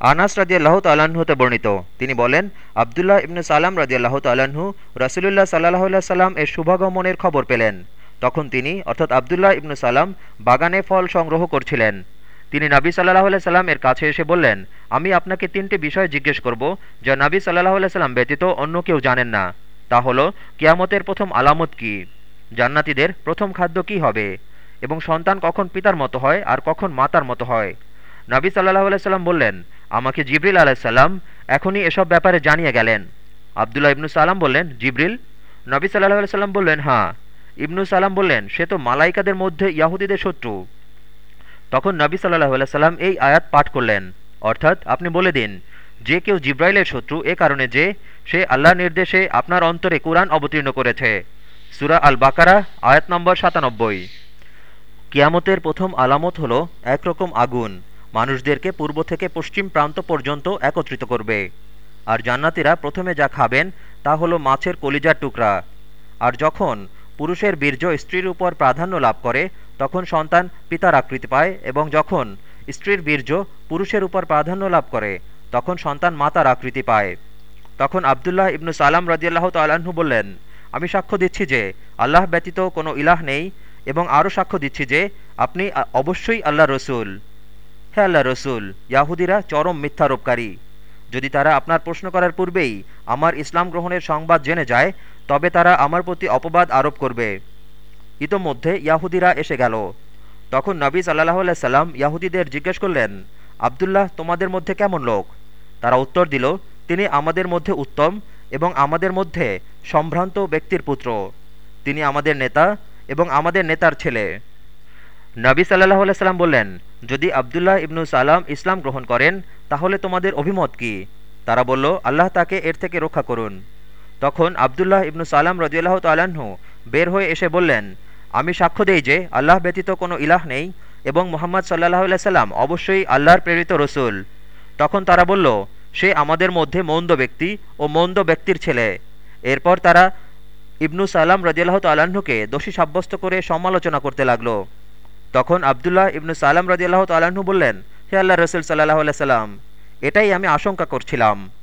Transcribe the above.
আনাস রাজিয়াল্লাহ তাল্লাহ্ন হতে বর্ণিত। তিনি বলেন, আবদুল্লাহ ইবনু সালাম রাজিয়াল্লাহ তাল্লাহ্ন রসুলুল্লাহ সাল্লাহ সাল্লাম এর শুভাগমনের খবর পেলেন। তখন তিনি, অর্থাৎ আবদুল্লাহ ইবনু সালাম, বাগানে ফল সংগ্রহ করছিলেন। তিনি নাবী সাল্লাহ আল্লাহ সাল্লাম এর কাছে এসে বললেন, আমি আপনাকে তিনটি বিষয় জিজ্ঞেস করব, যা নাবী সাল্লাহ আল্লাহ সাল্লাম ব্যতীত অন্য কেউ জানেন না। তা হলো, কিয়ামতের প্রথম আলামত কি? জান্নাতিদের প্রথম খাদ্য কি হবে? এবং সন্তান কখন পিতার মতো হয় আর কখন মাতার মতো হয়? নাবি সাল্লাহ সাল্লাম বললেন আমাকে জিবরিল আলাইসাল্লাম এখনই এসব ব্যাপারে জানিয়ে গেলেন। আবদুল্লাহ ইবনু সালাম বললেন, জিবরিল? নবী সাল্লাহ সাল্লাম বললেন হ্যাঁ। ইবনু সালাম বললেন, সে তো মালাইকাদের মধ্যে ইয়াহুদিদের শত্রু। তখন নবী সাল্লাহ সাল্লাম এই আয়াত পাঠ করলেন, অর্থাৎ আপনি বলে দিন, যে কেউ জিব্রাইলের শত্রু এ কারণে যে সে আল্লাহ নির্দেশে আপনার অন্তরে কোরআন অবতীর্ণ করেছে। সুরা আল বাকারা আয়াত নম্বর সাতানব্বই। কিয়ামতের প্রথম আলামত হল একরকম আগুন। মানুষদেরকে পূর্ব থেকে পশ্চিম প্রান্ত পর্যন্ত একত্রিত করবে। আর জান্নাতিরা প্রথমে যা খাবেন, তা হলো মাছের কলিজার টুকরা। আর যখন পুরুষের বীর্য স্ত্রীর উপর প্রাধান্য লাভ করে, তখন সন্তান পিতার আকৃতি পায় এবং যখন স্ত্রীর বীর্য পুরুষের উপর প্রাধান্য লাভ করে, তখন সন্তান মাতার আকৃতি পায়। তখন আবদুল্লাহ ইবনু সালাম রাজিয়াল্লাহ তাল্লাহ্ন বললেন, আমি সাক্ষ্য দিচ্ছি যে আল্লাহ ব্যতীত কোনো ইলাহ নেই এবং আরও সাক্ষ্য দিচ্ছি যে আপনি অবশ্যই আল্লাহ রসুল। হে আল্লাহ রসুল, ইয়াহুদিরা চরম মিথ্যারোপকারী যদি তারা আপনার প্রশ্ন করার পূর্বেই আমার ইসলাম গ্রহণের সংবাদ জেনে যায়, তবে তারা আমার প্রতি অপবাদ আরোপ করবে। ইতোমধ্যে ইয়াহুদিরা এসে গেল। তখন নবী সাল্লাহ সাল্লাম ইয়াহুদিদের জিজ্ঞেস করলেন, আবদুল্লাহ, তোমাদের মধ্যে কেমন লোক? তারা উত্তর দিল, তিনি আমাদের মধ্যে উত্তম এবং আমাদের মধ্যে সম্ভ্রান্ত ব্যক্তির পুত্র। তিনি আমাদের নেতা এবং আমাদের নেতার ছেলে। নবী সাল্লাহ সাল্লাম বললেন, যদি আবদুল্লাহ ইবনু সালাম ইসলাম গ্রহণ করেন, তাহলে তোমাদের অভিমত কি? তারা বলল, আল্লাহ তাকে এর থেকে রক্ষা করুন। তখন আবদুল্লাহ ইবনু সালাম রজিয়াল্লাহ তাল্লাহ্ন বের হয়ে এসে বললেন, আমি সাক্ষ্য দেই যে আল্লাহ ব্যতীত কোনো ইলাহ নেই এবং মোহাম্মদ সাল্লাহ সাল্লাম অবশ্যই আল্লাহর প্রেরিত রসুল। তখন তারা বলল, সে আমাদের মধ্যে মন্দ ব্যক্তি ও মন্দ ব্যক্তির ছেলে। এরপর তারা ইবনু সালাম রজিয়াল্লাহ তাল্লাহ্নকে দোষী সাব্যস্ত করে সমালোচনা করতে লাগল। তখন আবদুল্লাহ ইবনু সালাম রদিয়াল্লাহ তালাহু বললেন, হে আল্লাহ রসুল সাল্লাহ সাল্লাম, এটাই আমি আশঙ্কা করছিলাম।